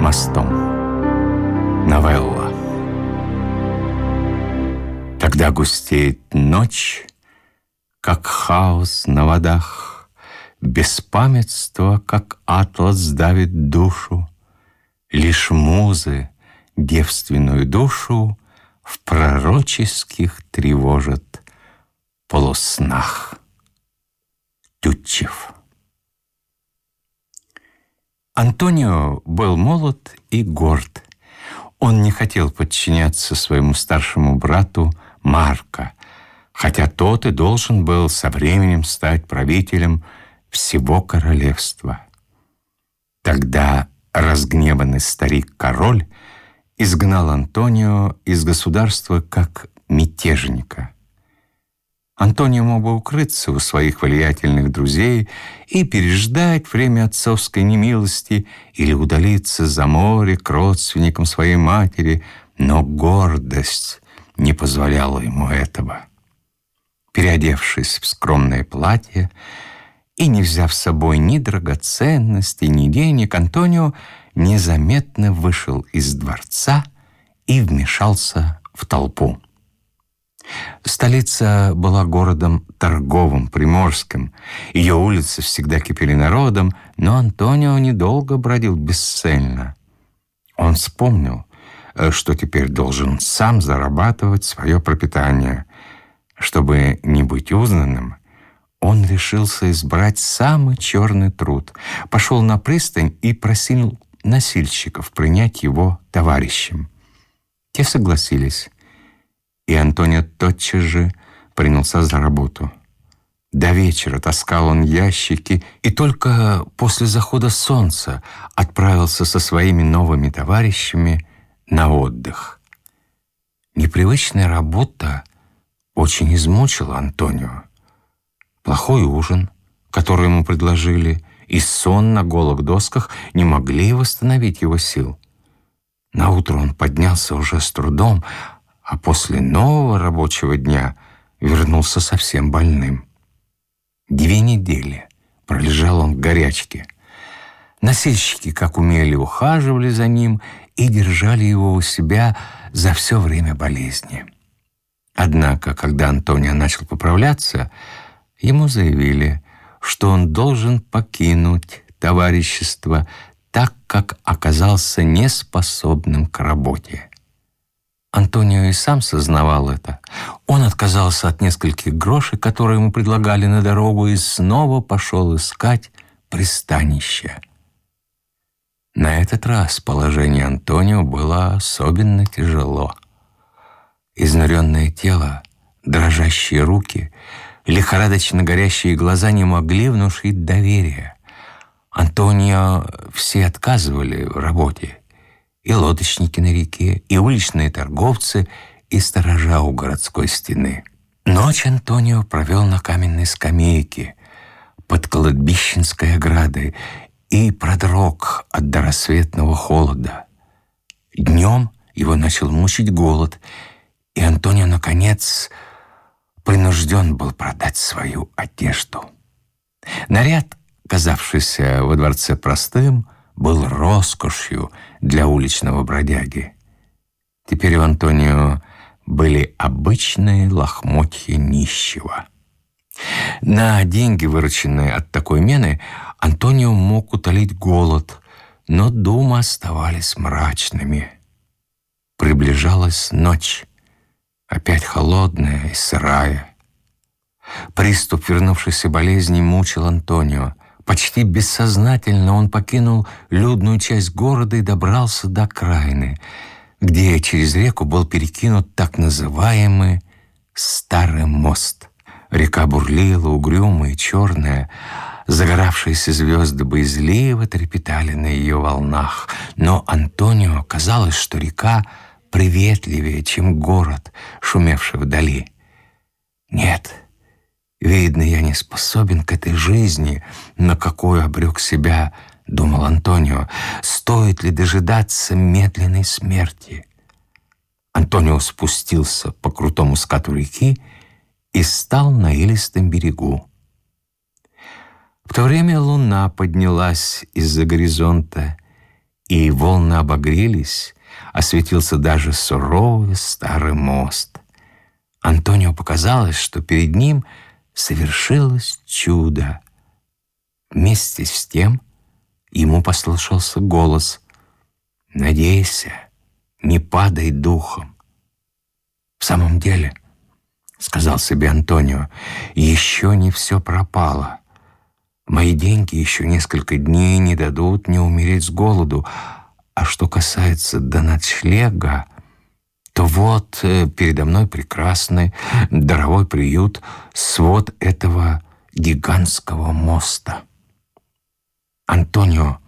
мостом. Новелла. Когда густеет ночь, как хаос на водах, Беспамятство, как атлас, давит душу, Лишь музы девственную душу В пророческих тревожат полуснах. Тютчев. Антонио был молод и горд. Он не хотел подчиняться своему старшему брату Марко, хотя тот и должен был со временем стать правителем всего королевства. Тогда разгневанный старик-король изгнал Антонио из государства как мятежника – Антонио мог бы укрыться у своих влиятельных друзей и переждать время отцовской немилости или удалиться за море к родственникам своей матери, но гордость не позволяла ему этого. Переодевшись в скромное платье и не взяв с собой ни драгоценностей, ни денег, Антонио незаметно вышел из дворца и вмешался в толпу. Столица была городом торговым, приморским. Ее улицы всегда кипели народом, но Антонио недолго бродил бесцельно. Он вспомнил, э, что теперь должен сам зарабатывать свое пропитание. Чтобы не быть узнанным, он решился избрать самый черный труд, пошел на пристань и просил носильщиков принять его товарищем. Те согласились и Антонио тотчас же принялся за работу. До вечера таскал он ящики и только после захода солнца отправился со своими новыми товарищами на отдых. Непривычная работа очень измучила Антонио. Плохой ужин, который ему предложили, и сон на голых досках не могли восстановить его сил. На утро он поднялся уже с трудом, а после нового рабочего дня вернулся совсем больным. Две недели пролежал он в горячке. Носильщики, как умели, ухаживали за ним и держали его у себя за все время болезни. Однако, когда Антонио начал поправляться, ему заявили, что он должен покинуть товарищество, так как оказался неспособным к работе. Антонио и сам сознавал это. Он отказался от нескольких грошей, которые ему предлагали на дорогу, и снова пошел искать пристанище. На этот раз положение Антонио было особенно тяжело. Изнуренное тело, дрожащие руки, лихорадочно горящие глаза не могли внушить доверия. Антонио все отказывали в работе и лодочники на реке, и уличные торговцы, и сторожа у городской стены. Ночь Антонио провел на каменной скамейке под кладбищенской оградой и продрог от дорассветного холода. Днем его начал мучить голод, и Антонио, наконец, принужден был продать свою одежду. Наряд, казавшийся во дворце простым, — был роскошью для уличного бродяги. Теперь у Антонио были обычные лохмотья нищего. На деньги, вырученные от такой мены, Антонио мог утолить голод, но думы оставались мрачными. Приближалась ночь, опять холодная и сырая. Приступ вернувшейся болезни мучил Антонио. Почти бессознательно он покинул людную часть города и добрался до окраины, где через реку был перекинут так называемый «старый мост». Река бурлила, угрюмая черная, загоравшиеся звезды боязливо трепетали на ее волнах, но Антонио казалось, что река приветливее, чем город, шумевший вдали. Нет, Видно, я не способен к этой жизни, на какую обрек себя, думал Антонио. Стоит ли дожидаться медленной смерти? Антонио спустился по крутому скату реки и стал на илистом берегу. В то время луна поднялась из-за горизонта, и волны обогрелись, осветился даже суровый старый мост. Антонио показалось, что перед ним совершилось чудо. Вместе с тем ему послышался голос «Надейся, не падай духом». В самом деле, сказал себе Антонио, еще не все пропало. Мои деньги еще несколько дней не дадут не умереть с голоду. А что касается до ночлега, то вот э, передо мной прекрасный, даровой приют, свод этого гигантского моста. Антонио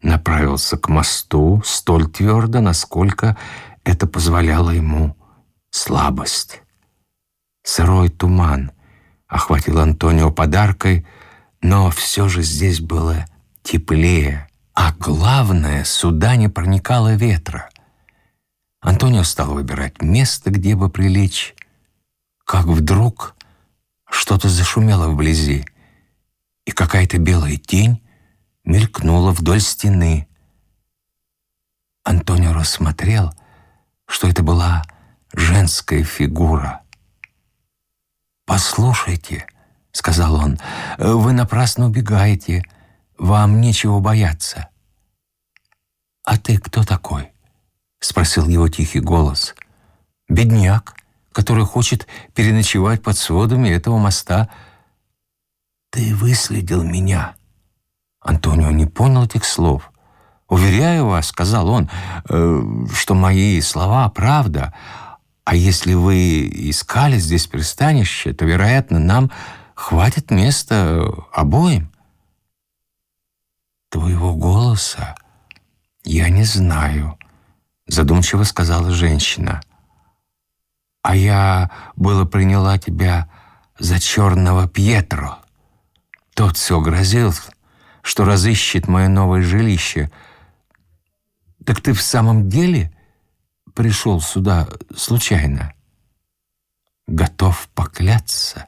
направился к мосту столь твердо, насколько это позволяло ему слабость. Сырой туман охватил Антонио подаркой — но все же здесь было теплее, а главное, сюда не проникало ветра. Антонио стал выбирать место, где бы прилечь, как вдруг что-то зашумело вблизи, и какая-то белая тень мелькнула вдоль стены. Антонио рассмотрел, что это была женская фигура. «Послушайте», — сказал он, — «вы напрасно убегаете, вам нечего бояться». «А ты кто такой?» — спросил его тихий голос. «Бедняк, который хочет переночевать под сводами этого моста». «Ты выследил меня». Антонио не понял этих слов. «Уверяю вас», — сказал он, э, — «что мои слова — правда. А если вы искали здесь пристанище, то, вероятно, нам Хватит места обоим. Твоего голоса я не знаю, задумчиво сказала женщина. А я было приняла тебя за черного Пьетро. Тот все грозил, что разыщет мое новое жилище. Так ты в самом деле пришел сюда случайно? Готов покляться,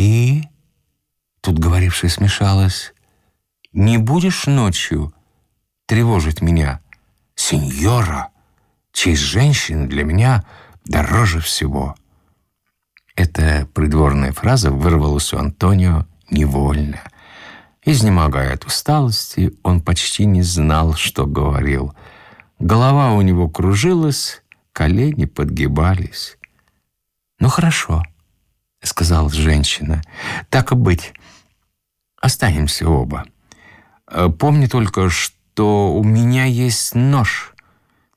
«И?» Тут говорившая смешалась. «Не будешь ночью тревожить меня, сеньора? Честь женщины для меня дороже всего». Эта придворная фраза вырвалась у Антонио невольно. Изнемогая от усталости, он почти не знал, что говорил. Голова у него кружилась, колени подгибались. «Ну хорошо», — сказала женщина. «Так и быть. Останемся оба. Помни только, что у меня есть нож.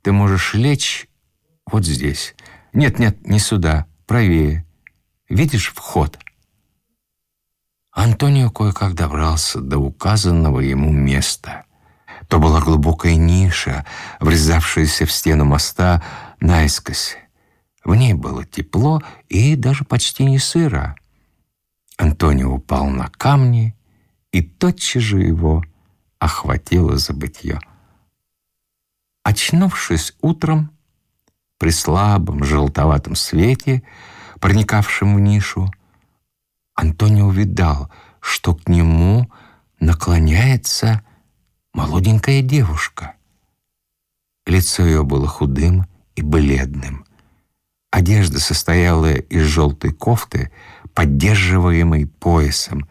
Ты можешь лечь вот здесь. Нет, нет, не сюда, правее. Видишь вход?» Антонио кое-как добрался до указанного ему места. То была глубокая ниша, врезавшаяся в стену моста наискось. В ней было тепло и даже почти не сыро. Антонио упал на камни, и тотчас же его охватило забытье. Очнувшись утром, при слабом желтоватом свете, проникавшем в нишу, Антонио увидал, что к нему наклоняется молоденькая девушка. Лицо ее было худым и бледным — Одежда состояла из желтой кофты, поддерживаемой поясом,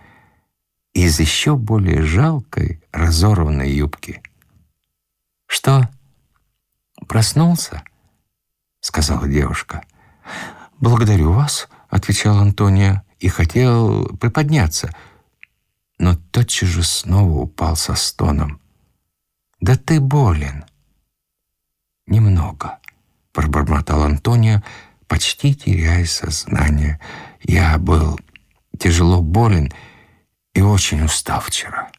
из еще более жалкой разорванной юбки. «Что, проснулся?» — сказала девушка. «Благодарю вас», — отвечал Антония, и хотел приподняться, но тотчас же снова упал со стоном. «Да ты болен». «Немного», — пробормотал Антония, — почти теряя сознание. Я был тяжело болен и очень устал вчера.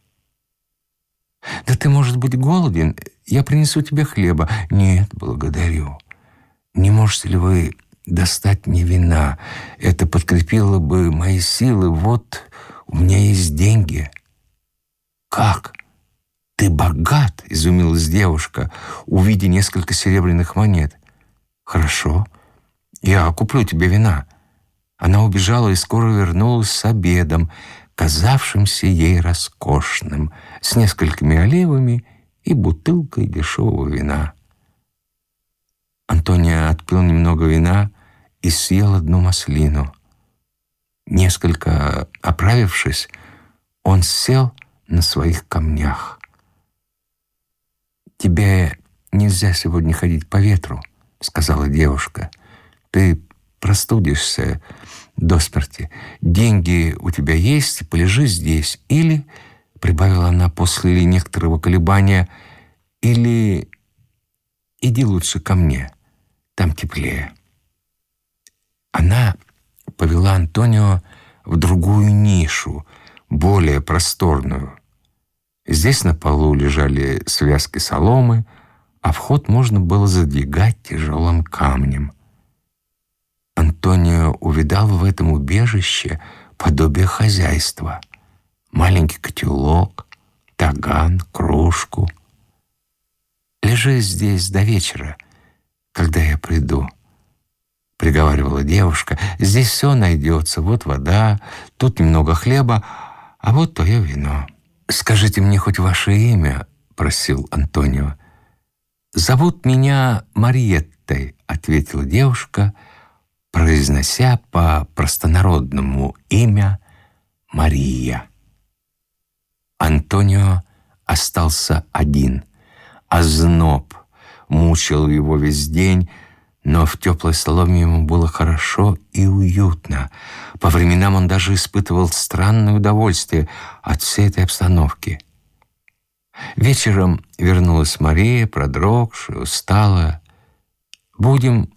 «Да ты, может быть, голоден? Я принесу тебе хлеба». «Нет, благодарю. Не можете ли вы достать мне вина? Это подкрепило бы мои силы. Вот у меня есть деньги». «Как? Ты богат?» — изумилась девушка, увидя несколько серебряных монет. «Хорошо. «Я куплю тебе вина». Она убежала и скоро вернулась с обедом, казавшимся ей роскошным, с несколькими оливами и бутылкой дешевого вина. Антония отпил немного вина и съел одну маслину. Несколько оправившись, он сел на своих камнях. «Тебе нельзя сегодня ходить по ветру», — сказала девушка. «Ты простудишься до смерти. Деньги у тебя есть, полежи здесь. Или, — прибавила она после некоторого колебания, — или иди лучше ко мне, там теплее». Она повела Антонио в другую нишу, более просторную. Здесь на полу лежали связки соломы, а вход можно было задвигать тяжелым камнем. Антонио увидал в этом убежище подобие хозяйства. Маленький котелок, таган, кружку. «Лежи здесь до вечера, когда я приду», — приговаривала девушка. «Здесь все найдется. Вот вода, тут немного хлеба, а вот твое вино». «Скажите мне хоть ваше имя», — просил Антонио. «Зовут меня Мариеттой», — ответила девушка, произнося по простонародному имя Мария. Антонио остался один, а зноб мучил его весь день, но в теплой соломе ему было хорошо и уютно. По временам он даже испытывал странное удовольствие от всей этой обстановки — Вечером вернулась Мария, продрогшая, усталая. «Будем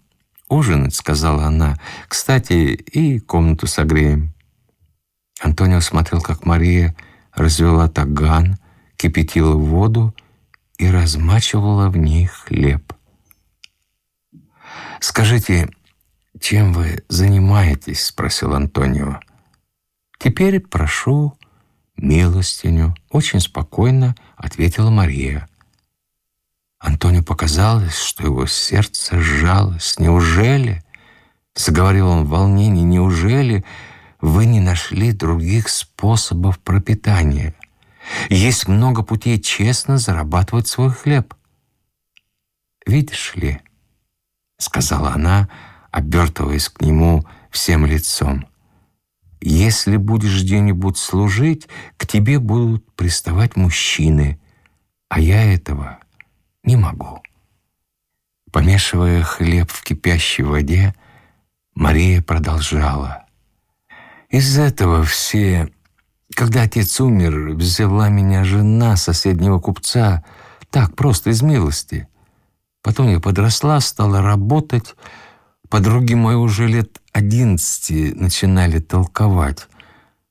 ужинать», — сказала она. «Кстати, и комнату согреем». Антонио смотрел, как Мария развела таган, кипятила воду и размачивала в ней хлеб. «Скажите, чем вы занимаетесь?» — спросил Антонио. «Теперь прошу милостиню», — очень спокойно ответила Мария. Антонию показалось, что его сердце сжалось. «Неужели?» — заговорил он в волнении. «Неужели вы не нашли других способов пропитания? Есть много путей честно зарабатывать свой хлеб». «Видишь ли?» — сказала она, обертываясь к нему всем лицом. Если будешь где-нибудь служить, к тебе будут приставать мужчины, а я этого не могу». Помешивая хлеб в кипящей воде, Мария продолжала. «Из этого все... Когда отец умер, взяла меня жена соседнего купца, так, просто из милости. Потом я подросла, стала работать, Подруги мои уже лет одиннадцати начинали толковать,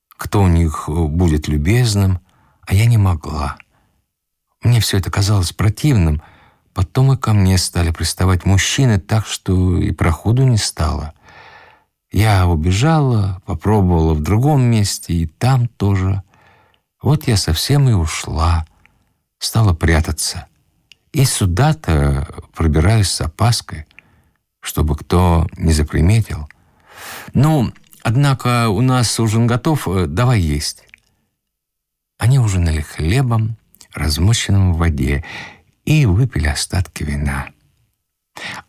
кто у них будет любезным, а я не могла. Мне все это казалось противным. Потом и ко мне стали приставать мужчины, так что и проходу не стало. Я убежала, попробовала в другом месте, и там тоже. Вот я совсем и ушла, стала прятаться. И сюда-то пробираюсь с опаской чтобы кто не заприметил. «Ну, однако у нас ужин готов, э, давай есть». Они ужинали хлебом, размоченным в воде, и выпили остатки вина.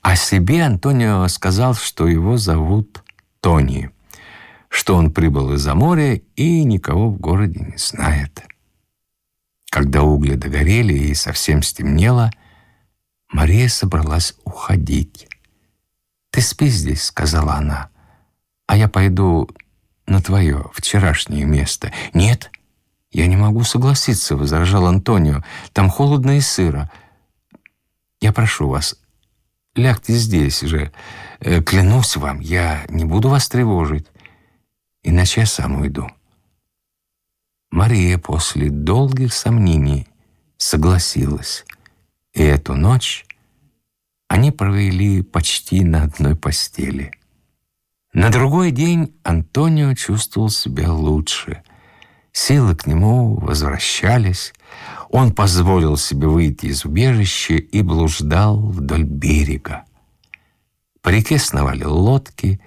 О себе Антонио сказал, что его зовут Тони, что он прибыл из-за моря и никого в городе не знает. Когда угли догорели и совсем стемнело, Мария собралась уходить. «Ты спи здесь», — сказала она, — «а я пойду на твое вчерашнее место». «Нет, я не могу согласиться», — возражал Антонио. «Там холодно и сыро. Я прошу вас, лягте здесь же. Э, клянусь вам, я не буду вас тревожить, иначе я сам уйду». Мария после долгих сомнений согласилась, и эту ночь они провели почти на одной постели. На другой день Антонио чувствовал себя лучше. Силы к нему возвращались. Он позволил себе выйти из убежища и блуждал вдоль берега. По реке сновали лодки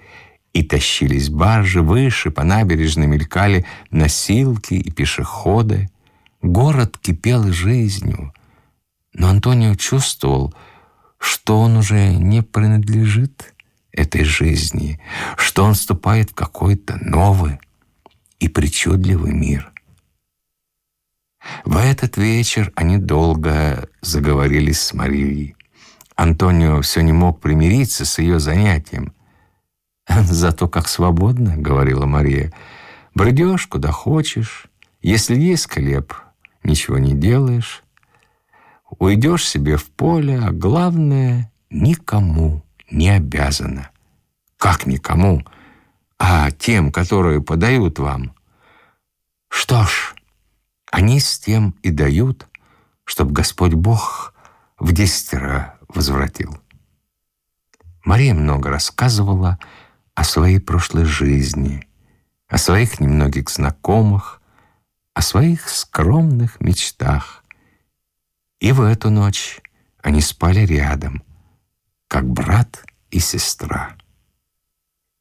и тащились баржи, выше по набережной мелькали носилки и пешеходы. Город кипел жизнью. Но Антонио чувствовал, что он уже не принадлежит этой жизни, что он вступает в какой-то новый и причудливый мир. В этот вечер они долго заговорили с Марией. Антонио все не мог примириться с ее занятием. «Зато как свободно», — говорила Мария, — «бредешь куда хочешь, если есть хлеб, ничего не делаешь, уйдешь себе в поле, а главное — никому не обязана». «Как никому?» А тем, которые подают вам. Что ж, они с тем и дают, чтобы Господь Бог в десятеро возвратил. Мария много рассказывала о своей прошлой жизни, о своих немногих знакомых, о своих скромных мечтах. И в эту ночь они спали рядом, как брат и сестра.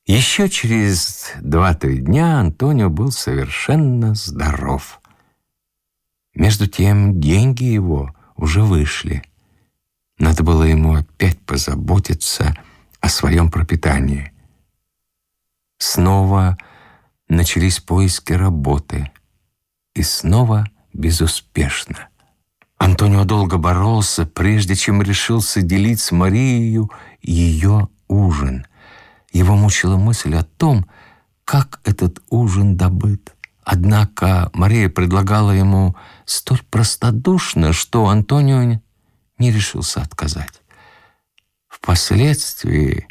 Еще через два-три дня Антонио был совершенно здоров. Между тем деньги его уже вышли. Надо было ему опять позаботиться о своем пропитании. Снова начались поиски работы. И снова безуспешно. Антонио долго боролся, прежде чем решился делить с Марией ее ужин. Его мучила мысль о том, как этот ужин добыт. Однако Мария предлагала ему столь простодушно, что Антонио не решился отказать. Впоследствии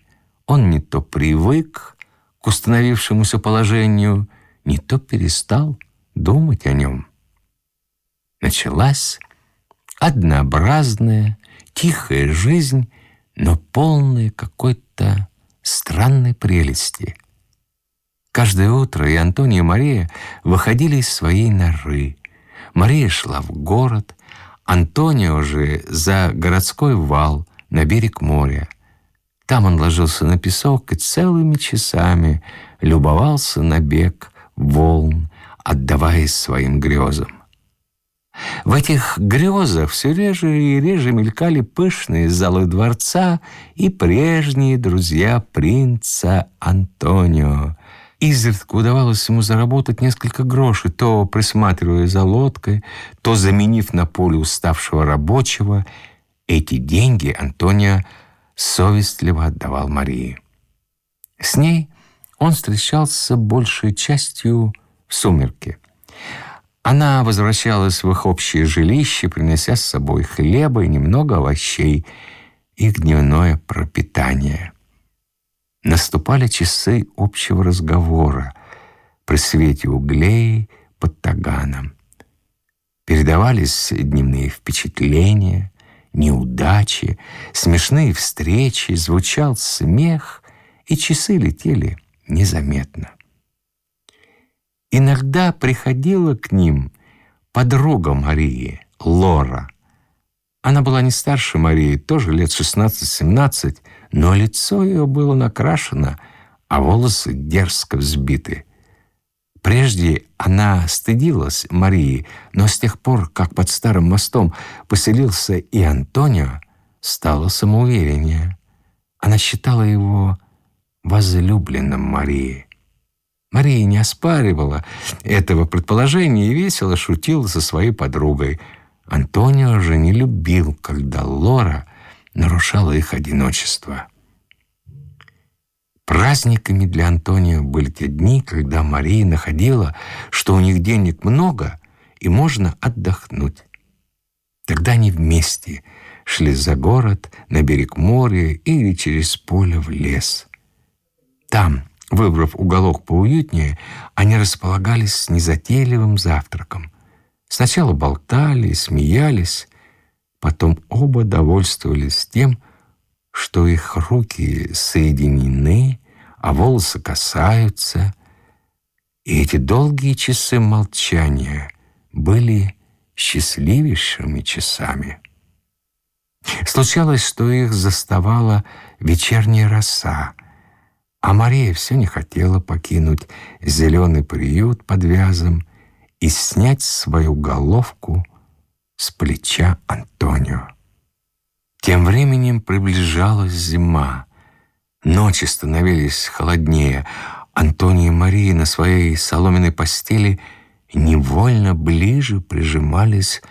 он не то привык к установившемуся положению, не то перестал думать о нем. Началась однообразная, тихая жизнь, но полная какой-то странной прелести. Каждое утро и Антония и Мария выходили из своей норы. Мария шла в город, Антонио же за городской вал на берег моря. Там он ложился на песок и целыми часами любовался на бег волн, отдаваясь своим грезам. В этих грезах все реже и реже мелькали пышные залы дворца и прежние друзья принца Антонио. Изредка удавалось ему заработать несколько грошей, то присматривая за лодкой, то заменив на поле уставшего рабочего. Эти деньги Антонио совестливо отдавал Марии. С ней он встречался большей частью в сумерки. Она возвращалась в их общее жилище, принеся с собой хлеба и немного овощей, их дневное пропитание. Наступали часы общего разговора при свете углей под таганом. Передавались дневные впечатления, неудачи, смешные встречи, звучал смех, и часы летели незаметно. Иногда приходила к ним подруга Марии, Лора. Она была не старше Марии, тоже лет 16-17, но лицо ее было накрашено, а волосы дерзко взбиты. Прежде она стыдилась Марии, но с тех пор, как под старым мостом поселился и Антонио, стала самоувереннее. Она считала его возлюбленным Марии. Мария не оспаривала этого предположения и весело шутила со своей подругой. Антонио же не любил, когда Лора нарушала их одиночество. Праздниками для Антонио были те дни, когда Мария находила, что у них денег много и можно отдохнуть. Тогда они вместе шли за город, на берег моря или через поле в лес. Там, Выбрав уголок поуютнее, они располагались с незатейливым завтраком. Сначала болтали, смеялись, потом оба довольствовались тем, что их руки соединены, а волосы касаются. И эти долгие часы молчания были счастливейшими часами. Случалось, что их заставала вечерняя роса — а Мария все не хотела покинуть зеленый приют под вязом и снять свою головку с плеча Антонио. Тем временем приближалась зима. Ночи становились холоднее. Антония и Мария на своей соломенной постели невольно ближе прижимались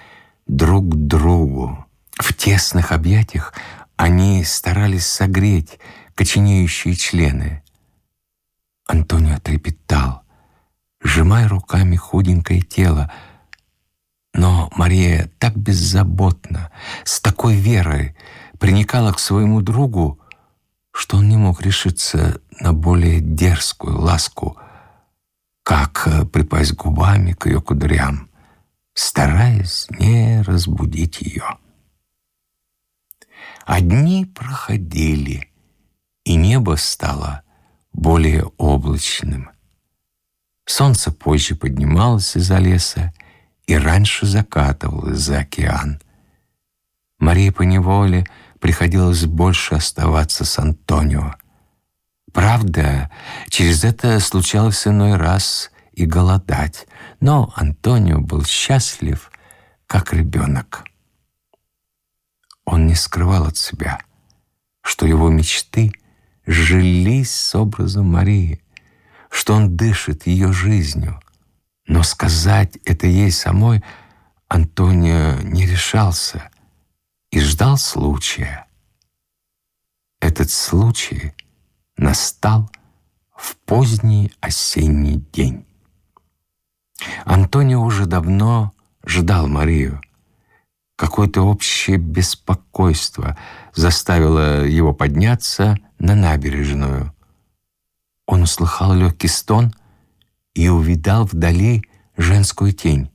друг к другу. В тесных объятиях они старались согреть коченеющие члены. Антонио трепетал, сжимая руками худенькое тело, но Мария так беззаботно, с такой верой приникала к своему другу, что он не мог решиться на более дерзкую ласку, как э, припасть губами к ее кудрям, стараясь не разбудить ее. Одни проходили, и небо стало более облачным. Солнце позже поднималось из-за леса и раньше закатывалось за океан. Марии поневоле приходилось больше оставаться с Антонио. Правда, через это случалось иной раз и голодать, но Антонио был счастлив, как ребенок. Он не скрывал от себя, что его мечты жились с образом Марии, что он дышит ее жизнью. Но сказать это ей самой Антонио не решался и ждал случая. Этот случай настал в поздний осенний день. Антонио уже давно ждал Марию, Какое-то общее беспокойство заставило его подняться на набережную. Он услыхал легкий стон и увидал вдали женскую тень.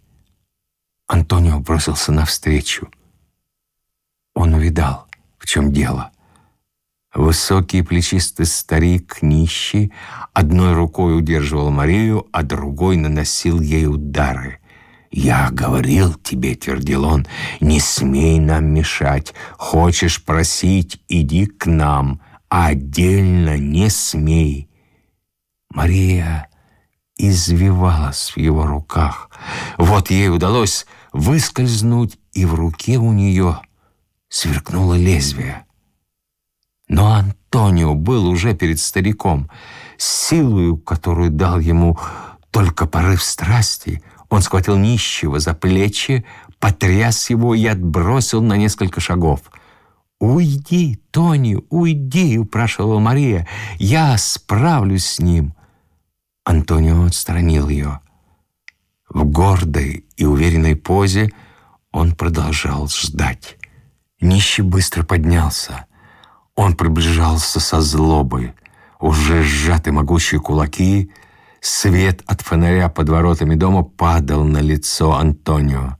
Антонио бросился навстречу. Он увидал, в чем дело. Высокий плечистый старик, нищий, одной рукой удерживал Марию, а другой наносил ей удары. «Я говорил тебе, — твердил он, — не смей нам мешать. Хочешь просить — иди к нам, отдельно не смей». Мария извивалась в его руках. Вот ей удалось выскользнуть, и в руке у нее сверкнуло лезвие. Но Антонио был уже перед стариком. Силою, которую дал ему только порыв страсти, он схватил нищего за плечи, потряс его и отбросил на несколько шагов. «Уйди, Тони, уйди!» — упрашивала Мария. «Я справлюсь с ним!» Антонио отстранил ее. В гордой и уверенной позе он продолжал ждать. Нищий быстро поднялся. Он приближался со злобой. Уже сжаты могучие кулаки — Свет от фонаря под воротами дома падал на лицо Антонио.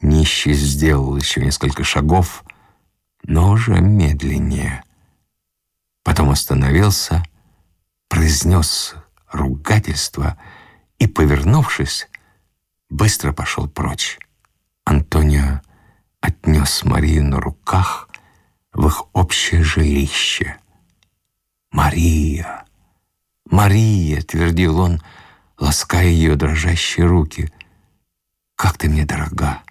Нищий сделал еще несколько шагов, но уже медленнее. Потом остановился, произнес ругательство и, повернувшись, быстро пошел прочь. Антонио отнес Марию на руках в их общее жилище. «Мария!» «Мария!» — твердил он, лаская ее дрожащие руки. «Как ты мне дорога!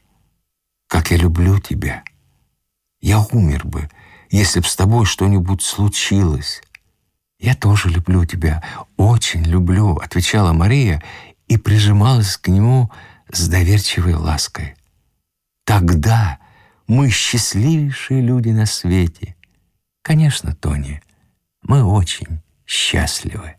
Как я люблю тебя! Я умер бы, если б с тобой что-нибудь случилось!» «Я тоже люблю тебя, очень люблю», — отвечала Мария и прижималась к нему с доверчивой лаской. «Тогда мы счастливейшие люди на свете. Конечно, Тони, мы очень счастливы».